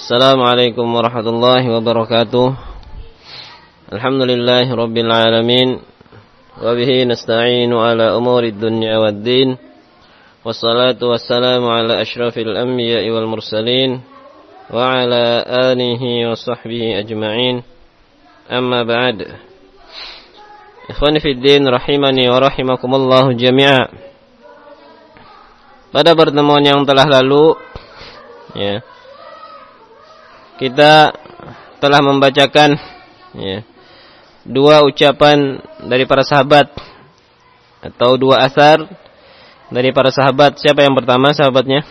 السلام عليكم ورحمة الله وبركاته الحمد لله رب العالمين وبه نستعين على أمور الدنيا والدين والصلاة والسلام على أشرف الأنبياء والمرسلين وعلى آله وصحبه أجمعين أما بعد إخواني في الدين رحمني ورحمكم الله جميعا Pada pertemuan yang telah lalu ya kita telah membacakan ya dua ucapan dari para sahabat atau dua asar dari para sahabat. Siapa yang pertama sahabatnya?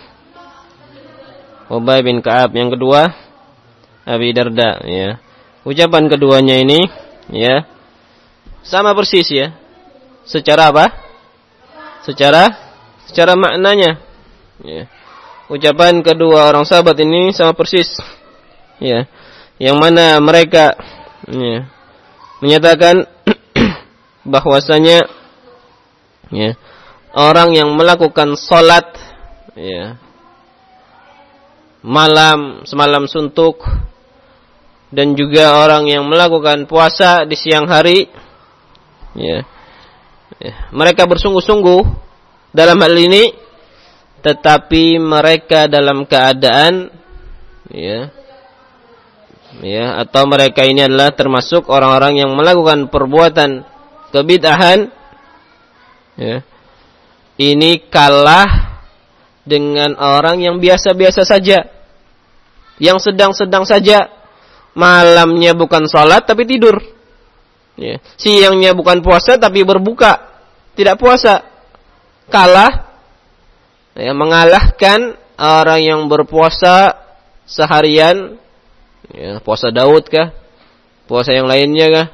Ubay bin Ka'ab. Yang kedua Abi Darda ya. Ucapan keduanya ini ya sama persis ya. Secara apa? Secara secara maknanya. Ya. Ucapan kedua orang sahabat ini sama persis. Ya. Yang mana mereka ya, menyatakan bahwasanya ya, orang yang melakukan salat ya, malam semalam suntuk dan juga orang yang melakukan puasa di siang hari ya, ya mereka bersungguh-sungguh dalam hal ini tetapi mereka dalam keadaan ya ya atau mereka ini adalah termasuk orang-orang yang melakukan perbuatan kebid'ahan. Ya. Ini kalah dengan orang yang biasa-biasa saja. Yang sedang-sedang saja. Malamnya bukan sholat tapi tidur. Ya. siangnya bukan puasa tapi berbuka. Tidak puasa. Kalah. Ya, mengalahkan orang yang berpuasa seharian ya, puasa Daud kah puasa yang lainnya kah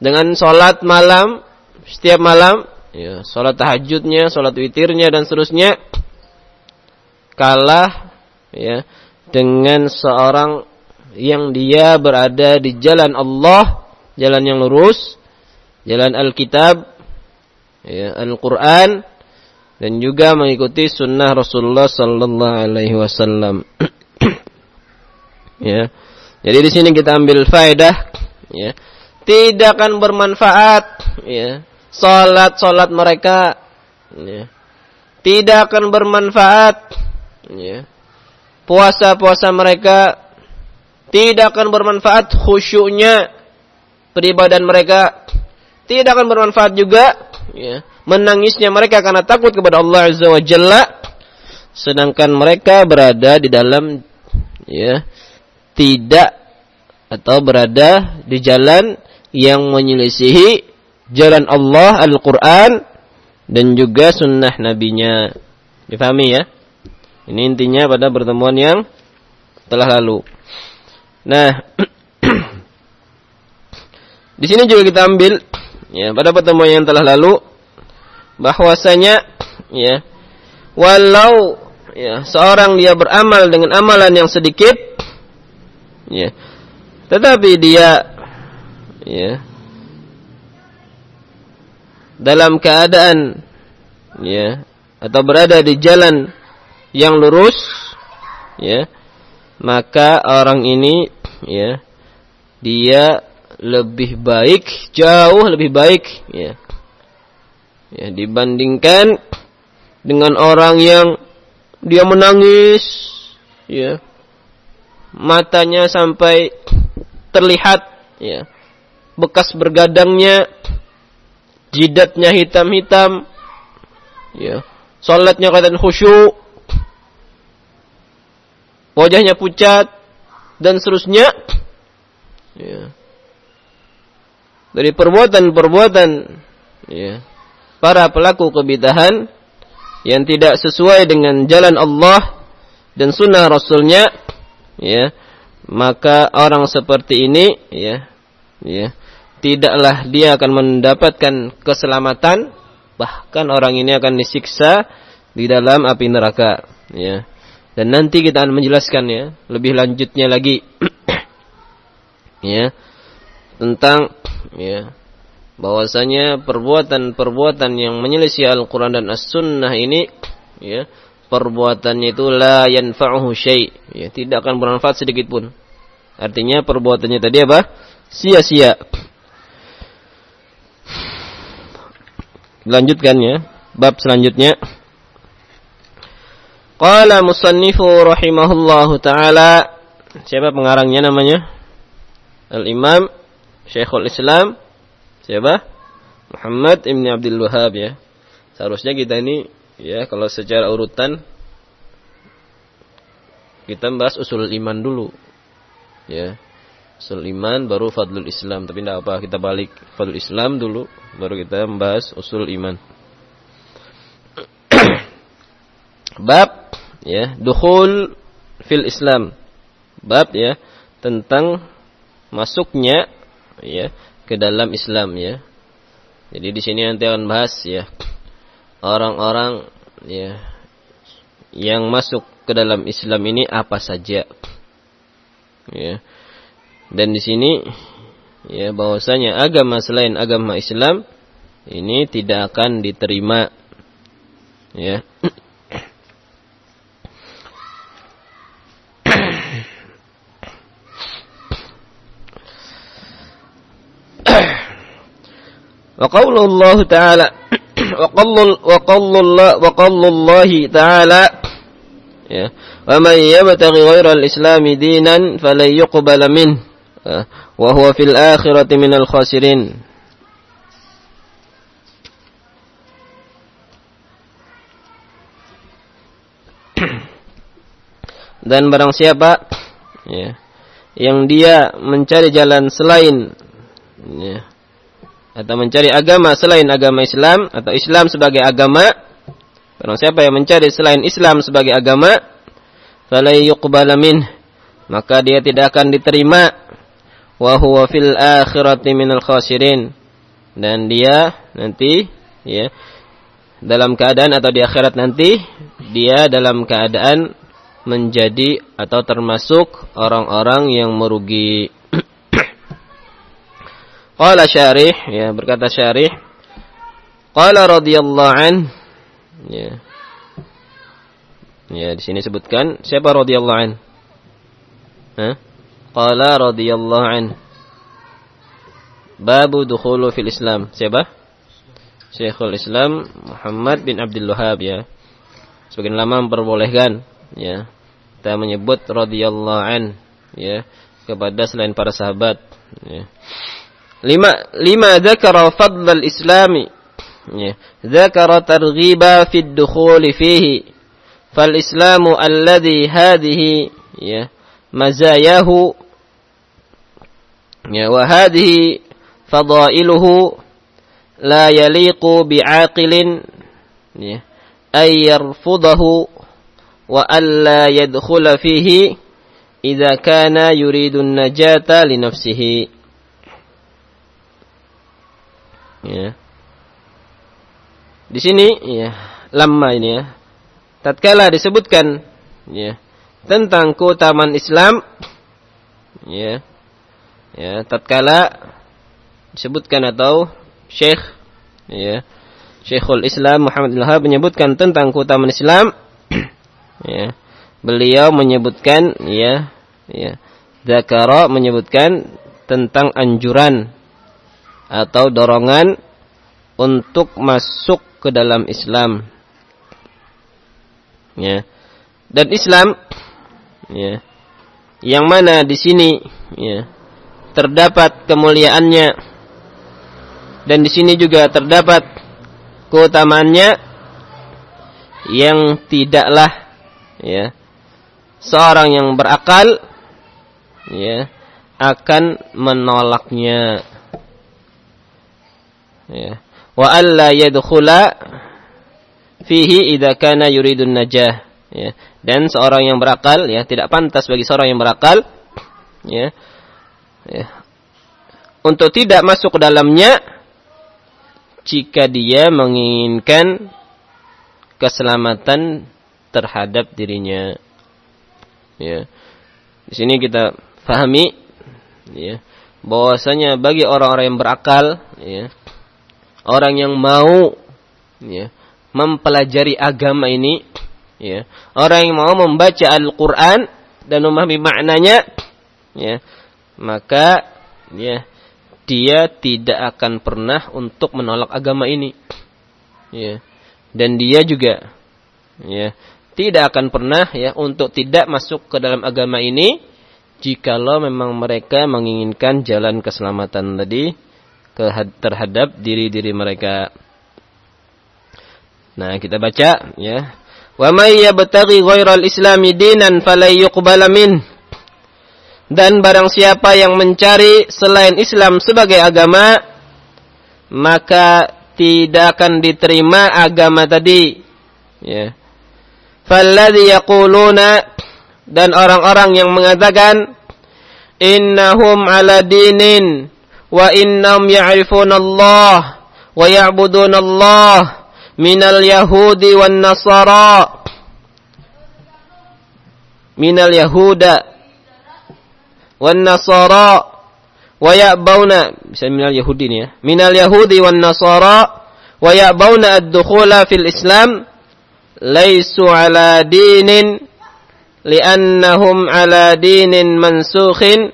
dengan sholat malam setiap malam ya, sholat tahajudnya sholat witirnya dan seterusnya kalah ya dengan seorang yang dia berada di jalan Allah jalan yang lurus jalan Alkitab ya, Al-Quran dan juga mengikuti sunnah Rasulullah Sallallahu Alaihi Wasallam. ya, jadi di sini kita ambil faedah, ya, tidak akan bermanfaat, ya, salat salat mereka, ya, tidak akan bermanfaat, ya, puasa puasa mereka tidak akan bermanfaat khusyuknya peribadahan mereka tidak akan bermanfaat juga ya, menangisnya mereka karena takut kepada Allah Azza wa Jalla sedangkan mereka berada di dalam ya tidak atau berada di jalan yang menyelisihi jalan Allah Al-Qur'an dan juga sunnah nabinya. Difahami ya? Ini intinya pada pertemuan yang telah lalu. Nah, di sini juga kita ambil ya pada pertemuan yang telah lalu bahwasanya ya walau ya seorang dia beramal dengan amalan yang sedikit ya tetapi dia ya dalam keadaan ya atau berada di jalan yang lurus ya maka orang ini ya dia lebih baik, jauh lebih baik ya. Ya, dibandingkan dengan orang yang dia menangis ya. Matanya sampai terlihat ya. Bekas bergadangnya jidatnya hitam-hitam ya. Salatnya kadang khusyuk. Wajahnya pucat dan seterusnya ya dari perbuatan-perbuatan ya, para pelaku kebidahan yang tidak sesuai dengan jalan Allah dan sunnah Rasulnya, ya, maka orang seperti ini, ya, ya, tidaklah dia akan mendapatkan keselamatan, bahkan orang ini akan disiksa di dalam api neraka, ya. Dan nanti kita akan menjelaskan ya lebih lanjutnya lagi, ya, tentang ya bahwasanya perbuatan-perbuatan yang menyelisih Al-Qur'an dan As-Sunnah ini ya perbuatannya itu la yanfa'uhu syai. Ya tidak akan bermanfaat sedikit pun. Artinya perbuatannya tadi apa? Sia-sia. Lanjutkan ya bab selanjutnya. Qala musannifu rahimahullahu taala. Siapa pengarangnya namanya? Al imam Syekhul Islam. Siapa? Muhammad Ibn Abdul Wahab ya. Seharusnya kita ini Ya, kalau secara urutan kita bahas usul iman dulu. Ya. Usul iman baru fadlul Islam, tapi tidak apa, kita balik fadlul Islam dulu baru kita membahas usul iman. Bab ya, dukhul fil Islam. Bab ya tentang masuknya ya ke dalam Islam ya. Jadi di sini nanti akan bahas ya orang-orang ya yang masuk ke dalam Islam ini apa saja. Ya. Dan di sini ya bahwasanya agama selain agama Islam ini tidak akan diterima. Ya. Wa ta'ala dan barang siapa ya, yang dia mencari jalan selain ya, atau mencari agama selain agama Islam atau Islam sebagai agama. Barang siapa yang mencari selain Islam sebagai agama fala yuqbala min maka dia tidak akan diterima. Wa huwa fil akhirati minal khasirin. Dan dia nanti ya dalam keadaan atau di akhirat nanti dia dalam keadaan menjadi atau termasuk orang-orang yang merugi Qala syarih, ya berkata syarih. Qala radhiyallahu an. Ya. Ya, di sini sebutkan siapa radhiyallahu an? Hah? Qala radhiyallahu an. Babu dukhulu fil Islam. Siapa? Syekhul Islam Muhammad bin Abdul Wahab ya. Sebagian lama memperbolehkan ya. Kita menyebut radhiyallahu an ya kepada selain para sahabat ya. لما لما ذكر فضل الإسلام ذكر ترغيبا في الدخول فيه فالإسلام الذي هذه مزاياه وهذه فضائله لا يليق بعاقل أن يرفضه وألا يدخل فيه إذا كان يريد النجاة لنفسه. Ya. Di sini ya, lama ini ya. Tatkala disebutkan ya tentang keutamaan Islam ya. Ya, tatkala disebutkan atau Syekh ya Syekhul Islam Muhammad al menyebutkan tentang keutamaan Islam ya. Beliau menyebutkan ya ya Zakara menyebutkan tentang anjuran atau dorongan untuk masuk ke dalam Islam. Ya. Dan Islam ya. Yang mana di sini ya terdapat kemuliaannya dan di sini juga terdapat keutamaannya yang tidaklah ya seorang yang berakal ya akan menolaknya ya. Wa alla yadkhula fihi idza kana yuridun najah. Ya. Dan seorang yang berakal ya tidak pantas bagi seorang yang berakal ya, ya. Untuk tidak masuk ke dalamnya jika dia menginginkan keselamatan terhadap dirinya. Ya. Di sini kita fahami ya bahwasanya bagi orang-orang yang berakal ya orang yang mau ya, mempelajari agama ini ya, orang yang mau membaca Al-Qur'an dan memahami maknanya, ya, maka ya dia tidak akan pernah untuk menolak agama ini. Ya. Dan dia juga ya tidak akan pernah ya untuk tidak masuk ke dalam agama ini jikalau memang mereka menginginkan jalan keselamatan tadi terhadap diri-diri mereka. Nah, kita baca ya. Wa may yabtaghi ghairal islami dinan falay yuqbala min. Dan barang siapa yang mencari selain Islam sebagai agama, maka tidak akan diterima agama tadi. Ya. Falladhi yaquluna dan orang-orang yang mengatakan innahum ala dinin wa innahum ya'rifuna Allah wa ya'buduna Allah minal yahudi wan nasara minal yahuda wan nasara wa ya'bauna bisa minal yahudi ini ya minal yahudi wan nasara wa ya'bauna ad-dukhula fil islam laisu ala dinin li'annahum ala dinin mansukhin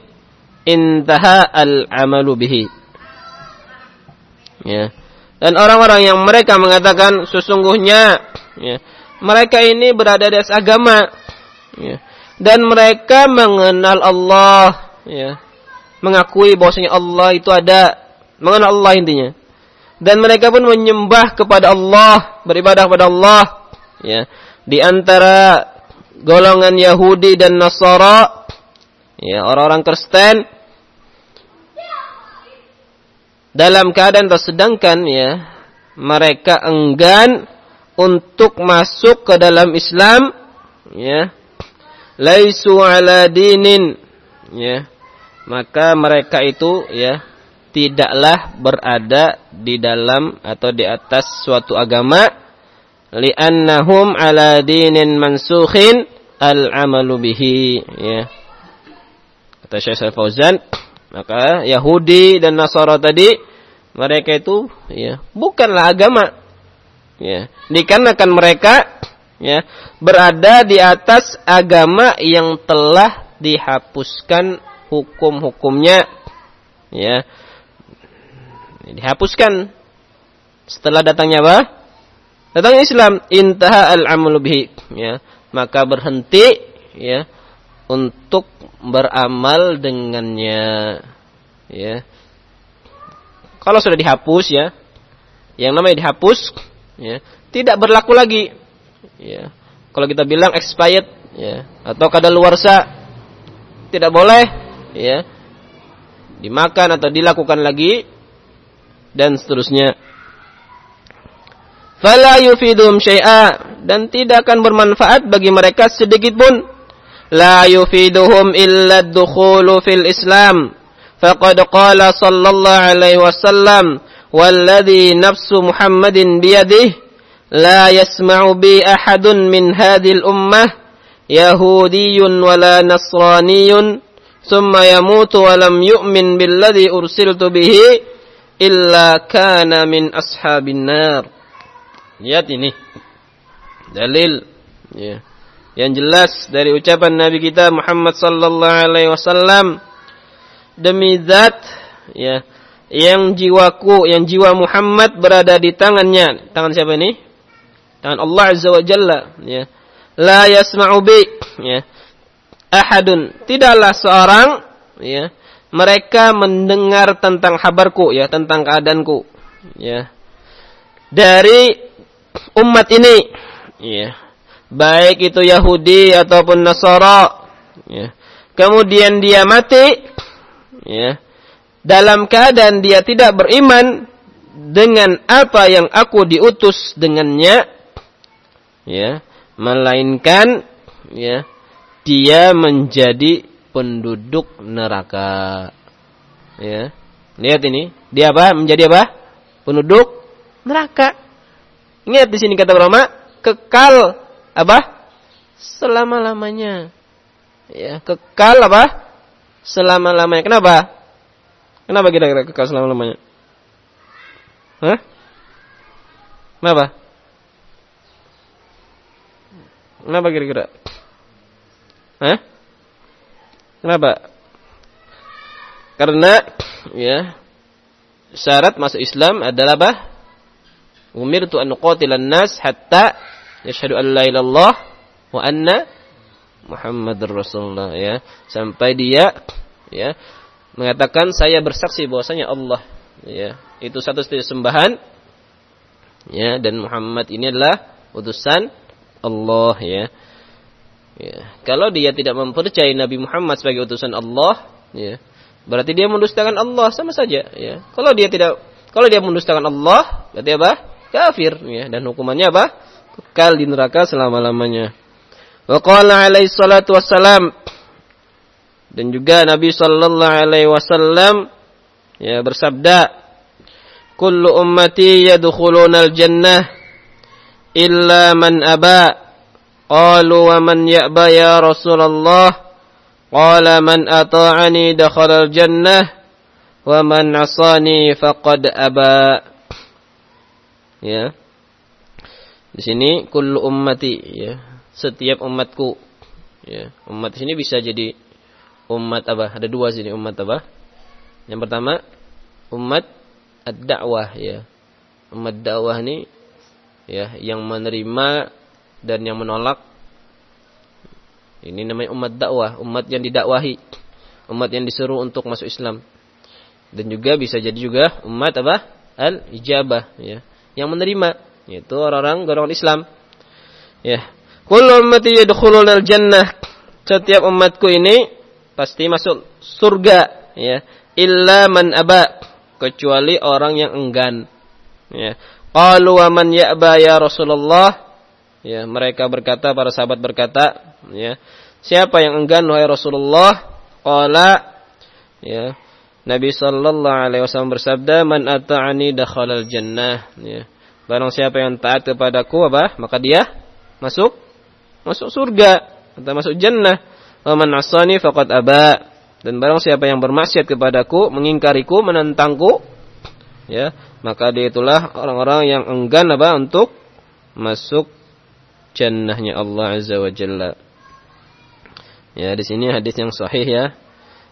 intaha al-amalu bihi. Ya. Dan orang-orang yang mereka mengatakan sesungguhnya ya, mereka ini berada di atas agama ya, dan mereka mengenal Allah ya, mengakui bahwasanya Allah itu ada, mengenal Allah intinya. Dan mereka pun menyembah kepada Allah, beribadah kepada Allah ya di antara golongan Yahudi dan Nasara ya orang-orang Kristen dalam keadaan tersedangkan ya mereka enggan untuk masuk ke dalam Islam ya. Laisu ala dinin ya. Maka mereka itu ya tidaklah berada di dalam atau di atas suatu agama. Li'annahum ala dinin mansukhin al-amalu bihi ya. Kata Syekh Fauzan maka Yahudi dan Nasara tadi mereka itu ya bukanlah agama. Ya dikarenakan mereka ya berada di atas agama yang telah dihapuskan hukum-hukumnya. Ya dihapuskan. Setelah datangnya apa? Datang Islam, intaha al-amalu bihi, ya. Maka berhenti ya untuk beramal dengannya. Ya. Kalau sudah dihapus ya, yang namanya dihapus ya, tidak berlaku lagi. Ya. Kalau kita bilang expired ya atau kadaluarsa tidak boleh ya dimakan atau dilakukan lagi dan seterusnya fala yufidum syai'a dan tidak akan bermanfaat bagi mereka sedikit pun la yufiduhum illa ad-dukhulu fil Islam faqad qala sallallahu alaihi wasallam walladhi nafsu Muhammadin biyadihi la yasma'u bi ahadun min hadhihi al-ummah yahudiyyun wala nasraniyyun thumma yamutu wa lam yu'min billadhi ursiltu bihi illa kana min ashabin nar Lihat ini. Dalil ya. Yang jelas dari ucapan Nabi kita Muhammad sallallahu alaihi wasallam demi zat ya yang jiwaku yang jiwa Muhammad berada di tangannya. Tangan siapa ini? Tangan Allah Azza wa Jalla ya. La yasma'u bi ya. Ahadun tidaklah seorang ya mereka mendengar tentang kabarku ya tentang keadaanku ya dari umat ini ya baik itu Yahudi ataupun Nasara. Ya. Kemudian dia mati. Ya. Dalam keadaan dia tidak beriman dengan apa yang aku diutus dengannya. Ya. Melainkan ya dia menjadi penduduk neraka. Ya. Lihat ini. Dia apa? Menjadi apa? Penduduk neraka. Ingat di sini kata ulama, kekal apa? Selama-lamanya. Ya, kekal apa? Selama-lamanya. Kenapa? Kenapa kira-kira kekal selama-lamanya? Hah? Kenapa? Kenapa kira-kira? Hah? Kenapa? Karena ya syarat masuk Islam adalah apa? Umirtu an nuqatilan nas hatta yashhadu an la ilallah wa anna Muhammadur Rasulullah ya. Sampai dia ya mengatakan saya bersaksi bahwasanya Allah ya itu satu satu sembahan ya dan Muhammad ini adalah utusan Allah ya. ya. Kalau dia tidak mempercayai Nabi Muhammad sebagai utusan Allah, ya, berarti dia mendustakan Allah sama saja. Ya. Kalau dia tidak, kalau dia mendustakan Allah, berarti apa? Kafir. Ya. Dan hukumannya apa? Kekal di neraka selama lamanya. Wa qala alaihi salatu wassalam. Dan juga Nabi sallallahu alaihi wasallam ya bersabda kullu ummati yadkhuluna al-jannah illa man aba. Qalu wa man ya'ba ya Rasulullah? Qala man ata'ani dakhala al-jannah wa man asani faqad aba. Ya di sini kullu ummati ya. Setiap umatku ya. Umat di sini bisa jadi umat apa? Ada dua sini umat apa? Yang pertama umat ad-da'wah ya. Umat dakwah ini ya yang menerima dan yang menolak. Ini namanya umat dakwah umat yang didakwahi umat yang disuruh untuk masuk Islam. Dan juga bisa jadi juga umat apa? Al ijabah ya. Yang menerima yaitu orang-orang golongan Islam ya kullu ummati yadkhuluna jannah setiap umatku ini pasti masuk surga ya illa man aba kecuali orang yang enggan ya Qalu wa man ya'ba ya Rasulullah? Ya, mereka berkata, para sahabat berkata, ya, siapa yang enggan wahai Rasulullah? Qala ya, Nabi sallallahu alaihi wasallam bersabda, "Man ata'ani dakhalal jannah." Ya. Barang siapa yang taat kepadaku apa? Maka dia masuk masuk surga atau masuk jannah. Wa man asani faqad aba. Dan barang siapa yang bermaksiat kepadaku, mengingkariku, menentangku, ya, maka dia itulah orang-orang yang enggan apa untuk masuk jannahnya Allah Azza wa Jalla. Ya, di sini hadis yang sahih ya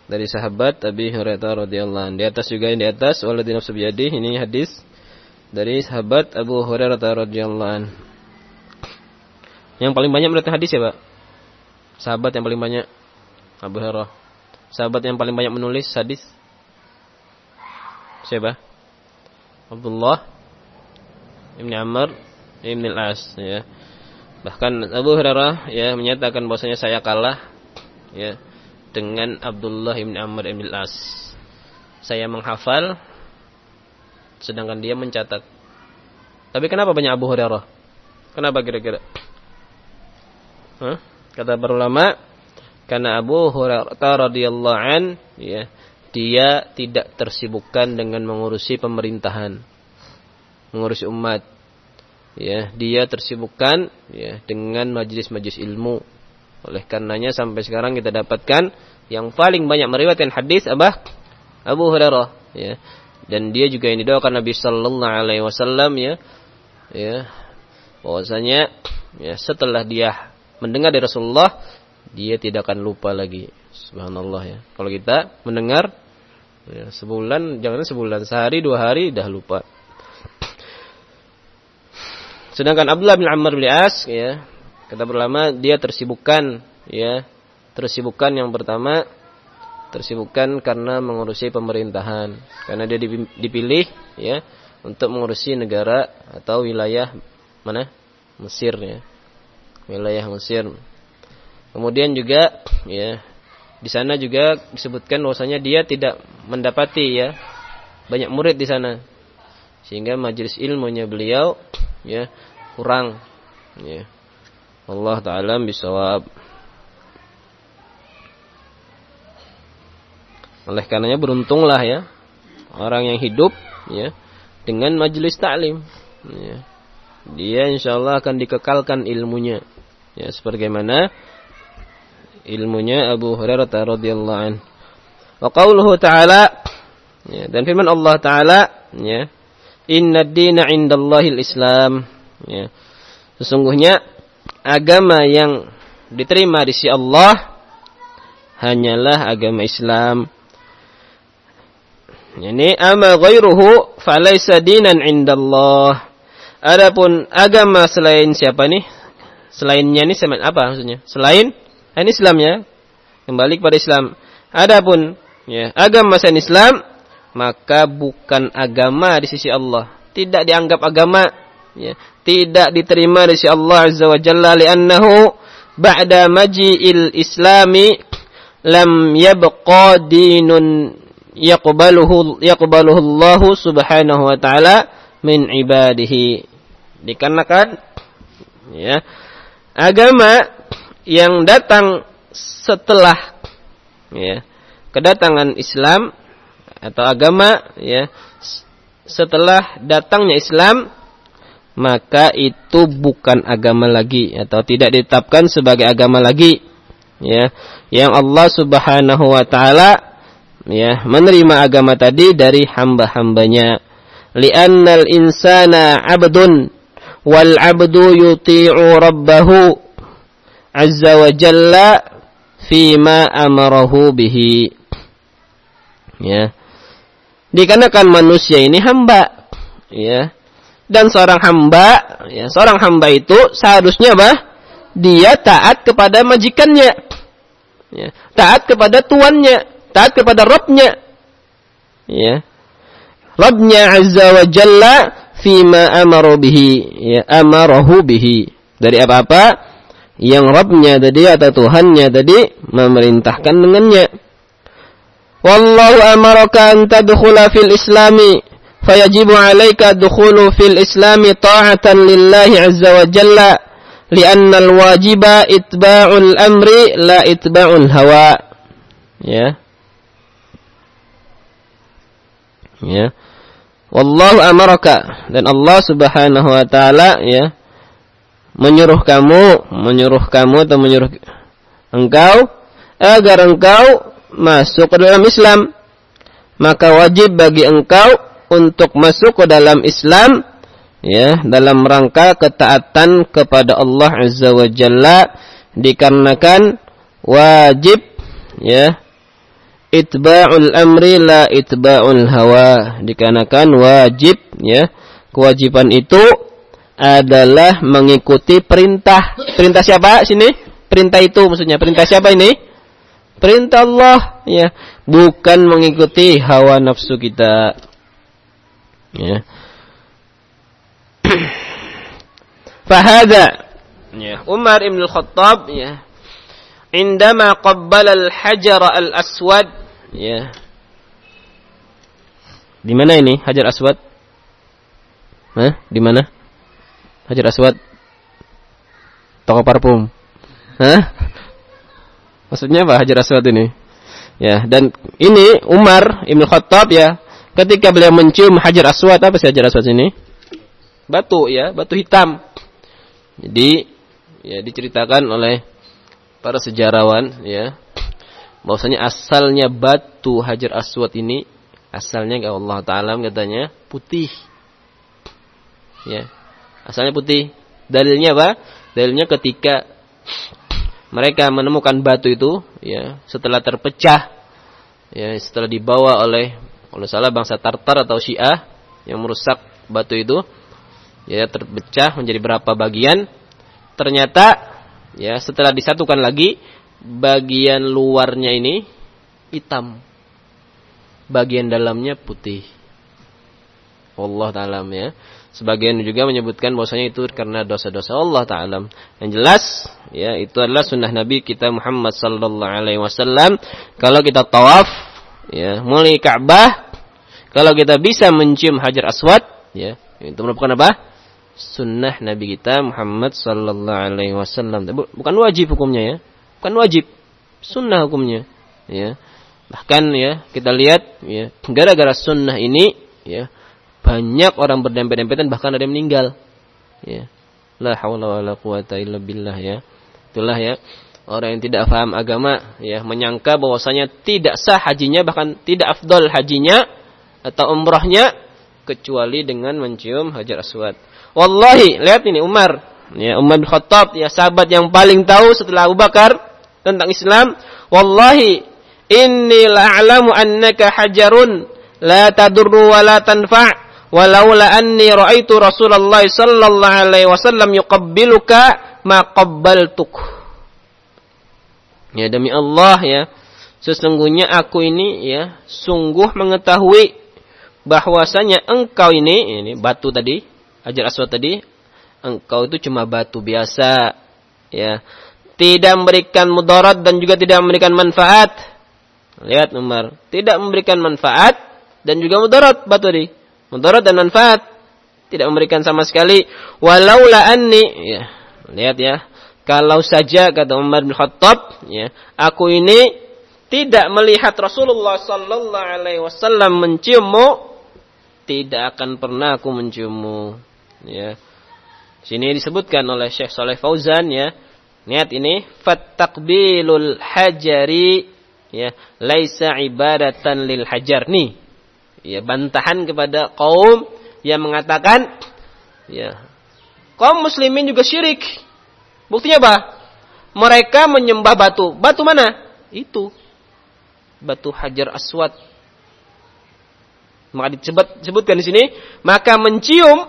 dari sahabat Abi Hurairah radhiyallahu anhu. Di atas juga di atas waladina nafsu ini hadis dari sahabat Abu Hurairah radhiyallahu anhu. Yang paling banyak berarti hadis ya, Pak? Sahabat yang paling banyak Abu Hurairah. Sahabat yang paling banyak menulis hadis siapa? Abdullah Ibn Amr Ibn Al-As ya. Bahkan Abu Hurairah ya menyatakan bahwasanya saya kalah ya dengan Abdullah Ibn Amr Ibn Al-As. Saya menghafal sedangkan dia mencatat. Tapi kenapa banyak Abu Hurairah? Kenapa kira-kira? Huh? Kata para karena Abu Hurairah radhiyallahu an ya dia tidak tersibukkan dengan mengurusi pemerintahan, mengurusi umat. Ya, dia tersibukkan ya dengan majelis-majelis ilmu. Oleh karenanya sampai sekarang kita dapatkan yang paling banyak meriwayatkan hadis apa? Abu Hurairah, ya. Dan dia juga yang didoakan Nabi sallallahu alaihi wasallam ya. Ya. Bahwasanya ya setelah dia mendengar dari Rasulullah, dia tidak akan lupa lagi. Subhanallah ya. Kalau kita mendengar Ya, sebulan, jangan sebulan, sehari, dua hari, dah lupa. Sedangkan Abdullah bin Amr bin As, ya, kata berlama dia tersibukkan, ya, tersibukkan yang pertama, tersibukkan karena mengurusi pemerintahan, karena dia dipilih, ya, untuk mengurusi negara atau wilayah mana? Mesir, ya, wilayah Mesir. Kemudian juga, ya, di sana juga disebutkan bahwasanya dia tidak mendapati ya banyak murid di sana. Sehingga majelis ilmunya beliau ya kurang ya. Allah taala bisawab. Oleh karenanya beruntunglah ya orang yang hidup ya dengan majelis taklim ya. Dia insyaallah akan dikekalkan ilmunya. Ya sebagaimana ilmunya Abu Hurairah radhiyallahu an. Wa qauluhu ta'ala ya, dan firman Allah taala ya, "Inna ad-dina 'indallahi al-Islam." Ya. Sesungguhnya agama yang diterima di sisi Allah hanyalah agama Islam. Ini ama ghairuhu falaysa dinan indallah. Adapun agama selain siapa nih? Selainnya ini apa maksudnya? Selain ini Islam ya. Kembali kepada Islam. Adapun ya, agama selain Islam maka bukan agama di sisi Allah. Tidak dianggap agama ya. Tidak diterima di sisi Allah Azza wa Jalla li'annahu ba'da maji'il islami lam yabqa dinun yaqbaluhu yaqbaluhu Allah Subhanahu wa taala min ibadihi. Dikarenakan ya agama yang datang setelah ya kedatangan Islam atau agama ya setelah datangnya Islam maka itu bukan agama lagi atau tidak ditetapkan sebagai agama lagi ya yang Allah Subhanahu wa taala ya menerima agama tadi dari hamba-hambanya. Li'annal insana 'abdun wal 'abdu yuti'u rabbahu azza wa jalla fima amarahu bihi. Ya. Dikarenakan manusia ini hamba. Ya. Dan seorang hamba ya seorang hamba itu seharusnya apa? Dia taat kepada majikannya. Ya. Taat kepada tuannya taat kepada Rabbnya. Ya. Rabbnya Azza wa Jalla fima amaru bihi. Ya, amarahu bihi. Dari apa-apa yang Rabbnya tadi atau Tuhannya tadi memerintahkan dengannya. Wallahu amaraka an tadkhula fil islami fayajibu alaika dukhulu fil islami ta'atan lillahi azza wa jalla lianna al-wajiba itba'ul amri la itba'ul hawa ya ya. Wallahu amaraka. Dan Allah Subhanahu wa taala ya menyuruh kamu menyuruh kamu atau menyuruh engkau agar engkau masuk ke dalam Islam. Maka wajib bagi engkau untuk masuk ke dalam Islam ya dalam rangka ketaatan kepada Allah Azza wa Jalla dikarenakan wajib ya itba'ul amri la itba'ul hawa. Dikarenakan wajib ya kewajiban itu adalah mengikuti perintah. Perintah siapa sini? Perintah itu maksudnya. Perintah siapa ini? Perintah Allah ya. Bukan mengikuti hawa nafsu kita ya. Fahada ya. Umar ibn Khattab ya. Indama qabbala al-hajar al-aswad Ya. Di mana ini Hajar Aswad? Hah? Di mana? Hajar Aswad? Toko parfum. Hah? Maksudnya apa Hajar Aswad ini? Ya, dan ini Umar Ibnu Khattab ya, ketika beliau mencium Hajar Aswad apa sih Hajar Aswad ini? Batu ya, batu hitam. Jadi ya diceritakan oleh para sejarawan ya bahwasanya asalnya batu Hajar Aswad ini asalnya Allah taala katanya putih. Ya. Asalnya putih. Dalilnya apa? Dalilnya ketika mereka menemukan batu itu ya, setelah terpecah ya, setelah dibawa oleh kalau salah bangsa Tartar atau Syiah yang merusak batu itu ya terpecah menjadi berapa bagian ternyata ya setelah disatukan lagi bagian luarnya ini hitam. Bagian dalamnya putih. Allah Ta'ala ya. Sebagian juga menyebutkan bahwasanya itu karena dosa-dosa Allah Ta'ala. Yang jelas, ya itu adalah sunnah Nabi kita Muhammad Sallallahu Alaihi Wasallam. Kalau kita tawaf, ya mulai Ka'bah, kalau kita bisa mencium Hajar Aswad, ya itu merupakan apa? Sunnah Nabi kita Muhammad Sallallahu Alaihi Wasallam. Bukan wajib hukumnya ya bukan wajib, sunnah hukumnya. Ya. Bahkan ya kita lihat ya gara-gara sunnah ini ya banyak orang berdempet-dempetan bahkan ada yang meninggal. Ya. La haula wala quwata illa billah ya. Itulah ya orang yang tidak paham agama ya menyangka bahwasanya tidak sah hajinya bahkan tidak afdol hajinya atau umrahnya kecuali dengan mencium hajar aswad. Wallahi, lihat ini Umar ya Umar bin Khattab ya sahabat yang paling tahu setelah Abu Bakar tentang Islam wallahi inni la'alamu annaka hajarun la tadurru wa la tanfa' walaula anni ra'aitu Rasulullah sallallahu alaihi wasallam yuqabbiluka ma qabbaltuk. Ya demi Allah ya sesungguhnya aku ini ya sungguh mengetahui bahwasanya engkau ini ini batu tadi Hajar Aswad tadi engkau itu cuma batu biasa ya tidak memberikan mudarat dan juga tidak memberikan manfaat. Lihat Umar. Tidak memberikan manfaat dan juga mudarat batu tadi mudarat dan manfaat. Tidak memberikan sama sekali. Walaula anni ya lihat ya. Kalau saja kata Umar bin Khattab ya aku ini tidak melihat Rasulullah sallallahu alaihi wasallam menciummu tidak akan pernah aku menciummu ya. Sini disebutkan oleh Syekh Saleh Fauzan ya. Niat ini fattaqbilul hajari ya laisa ibadatan lil hajar nih. Ya bantahan kepada kaum yang mengatakan ya kaum muslimin juga syirik. Buktinya apa? Mereka menyembah batu. Batu mana? Itu. Batu Hajar Aswad. Maka disebut, disebutkan di sini, maka mencium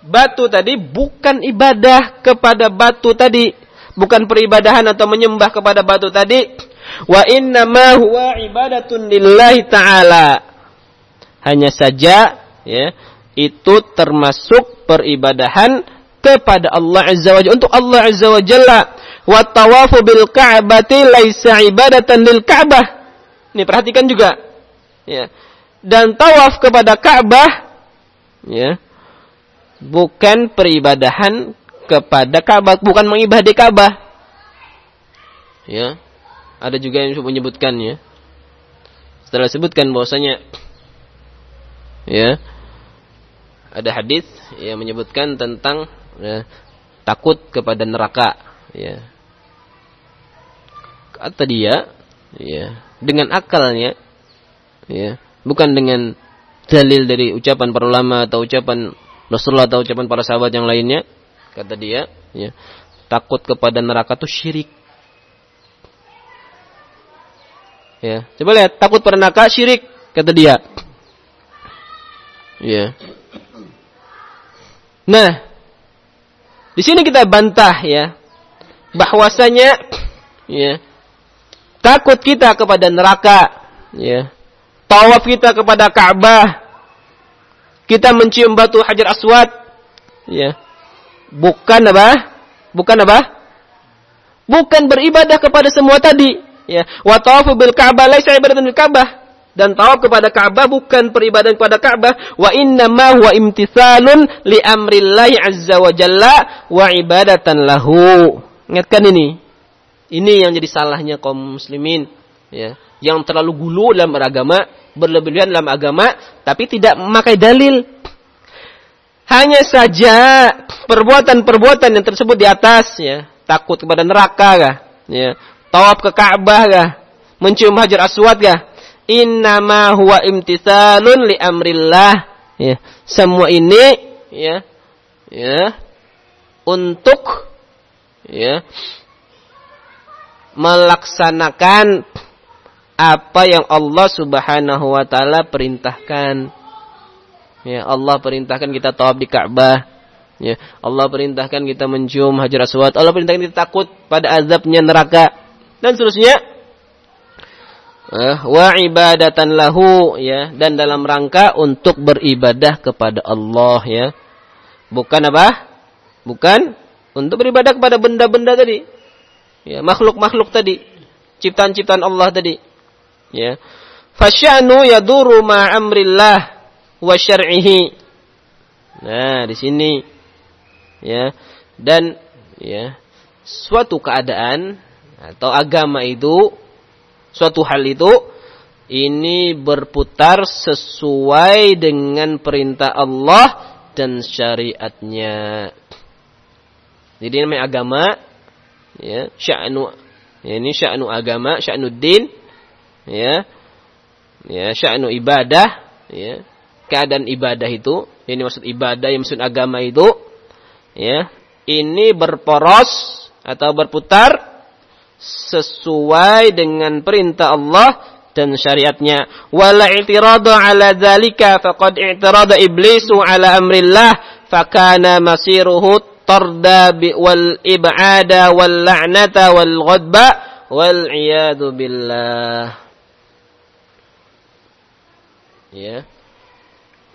batu tadi bukan ibadah kepada batu tadi, bukan peribadahan atau menyembah kepada batu tadi. Wa inna ma huwa ibadatun lillahi ta'ala. Hanya saja ya, itu termasuk peribadahan kepada Allah Azza wa Jalla untuk Allah Azza wa Jalla. Wa tawafu bil Ka'bati laisa ibadatan lil Ka'bah. Ini perhatikan juga. Ya. Dan tawaf kepada Ka'bah ya bukan peribadahan kepada Ka'bah, bukan mengibadati Ka'bah. Ya. Ada juga yang menyebutkannya. Setelah sebutkan bahwasanya ya ada hadis yang menyebutkan tentang ya, takut kepada neraka ya kata dia ya dengan akalnya ya bukan dengan dalil dari ucapan para ulama atau ucapan Rasulullah atau ucapan para sahabat yang lainnya kata dia ya. Takut kepada neraka itu syirik. Ya. Coba lihat takut pada neraka syirik kata dia. Ya. Nah di sini kita bantah ya bahwasanya ya takut kita kepada neraka ya. Tawaf kita kepada Ka'bah. Kita mencium batu Hajar Aswad, ya. Bukan apa? Bukan apa? Bukan beribadah kepada semua tadi, ya. Wa tawafu bil Ka'bah laisa ibadatan bil Ka'bah. Dan tawaf kepada Ka'bah bukan peribadahan kepada Ka'bah, wa inna ma huwa imtithalun li amrillahi azza wa jalla wa ibadatan lahu. Ingatkan ini. Ini yang jadi salahnya kaum muslimin, ya. Yang terlalu gulu dalam beragama, berlebihan dalam agama, tapi tidak memakai dalil. Hanya saja perbuatan-perbuatan yang tersebut di atas, ya, takut kepada neraka kah, ya, tawaf ke Ka'bah kah, mencium hajar aswad kah, innama huwa imtithalun li amrillah, ya, semua ini, ya, ya, untuk, ya, melaksanakan apa yang Allah Subhanahu wa taala perintahkan. Ya, Allah perintahkan kita tawaf di Ka'bah. Ya, Allah perintahkan kita mencium Hajar Aswad. Allah perintahkan kita takut pada azabnya neraka dan seterusnya. Uh, wa ibadatan lahu ya dan dalam rangka untuk beribadah kepada Allah ya. Bukan apa? Bukan untuk beribadah kepada benda-benda tadi. Ya, makhluk-makhluk tadi. Ciptaan-ciptaan Allah tadi ya fasyanu yaduru ma amrillah wa syar'ihi. Nah di sini ya. Dan ya suatu keadaan atau agama itu suatu hal itu ini berputar sesuai dengan perintah Allah dan syariatnya. Jadi namanya agama ya sya'nu ya, ini sya'nu agama, sya'nu din ya ya sya'nu ibadah ya keadaan ibadah itu ini maksud ibadah yang maksud agama itu ya ini berporos atau berputar sesuai dengan perintah Allah dan syariatnya. Wala i'tiradu ala dzalika faqad i'tirada iblisu ala amrillah fakana masiruhu tarda wal ib'ada wal la'nata wal ghadba wal iyadu billah. Ya.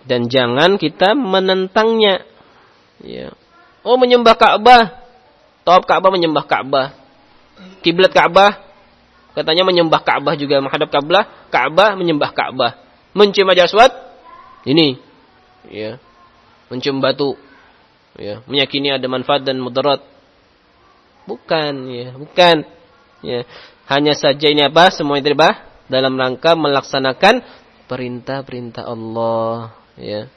Dan jangan kita menentangnya. Ya. Oh menyembah Ka'bah. Tawaf Ka'bah menyembah Ka'bah. Kiblat Ka'bah katanya menyembah Ka'bah juga menghadap Ka'bah, Ka'bah menyembah Ka'bah. Mencium Aswad ini ya. Mencium batu ya, meyakini ada manfaat dan mudarat. Bukan ya, bukan. Ya. Hanya saja ini apa? Semua itu? Dalam rangka melaksanakan perintah-perintah Allah ya.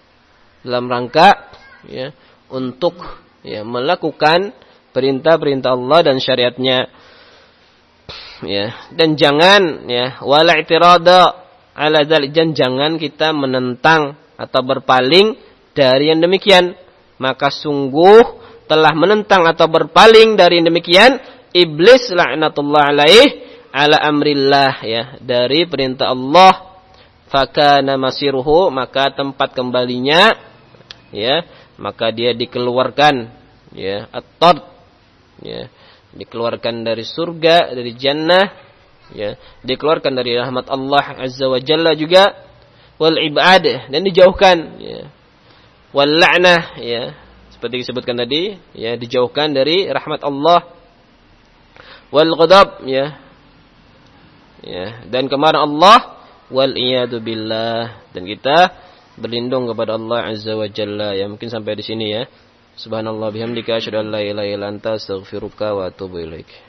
Dalam rangka ya untuk ya melakukan perintah-perintah Allah dan syariatnya ya dan jangan ya wala i'tirada ala dzalik jangan kita menentang atau berpaling dari yang demikian maka sungguh telah menentang atau berpaling dari yang demikian iblis laknatullah alaih ala amrillah ya dari perintah Allah fakana masiruhu maka tempat kembalinya ya maka dia dikeluarkan ya at ya dikeluarkan dari surga dari jannah ya dikeluarkan dari rahmat Allah azza wa jalla juga wal ibad dan dijauhkan ya wal la'nah ya seperti disebutkan tadi ya dijauhkan dari rahmat Allah wal ghadab ya ya dan kemarahan Allah wal billah. Dan kita berlindung kepada Allah azza wa jalla. Ya mungkin sampai di sini ya. Subhanallah bihamdika asyhadu an la ilaha illa anta astaghfiruka wa atubu ilaik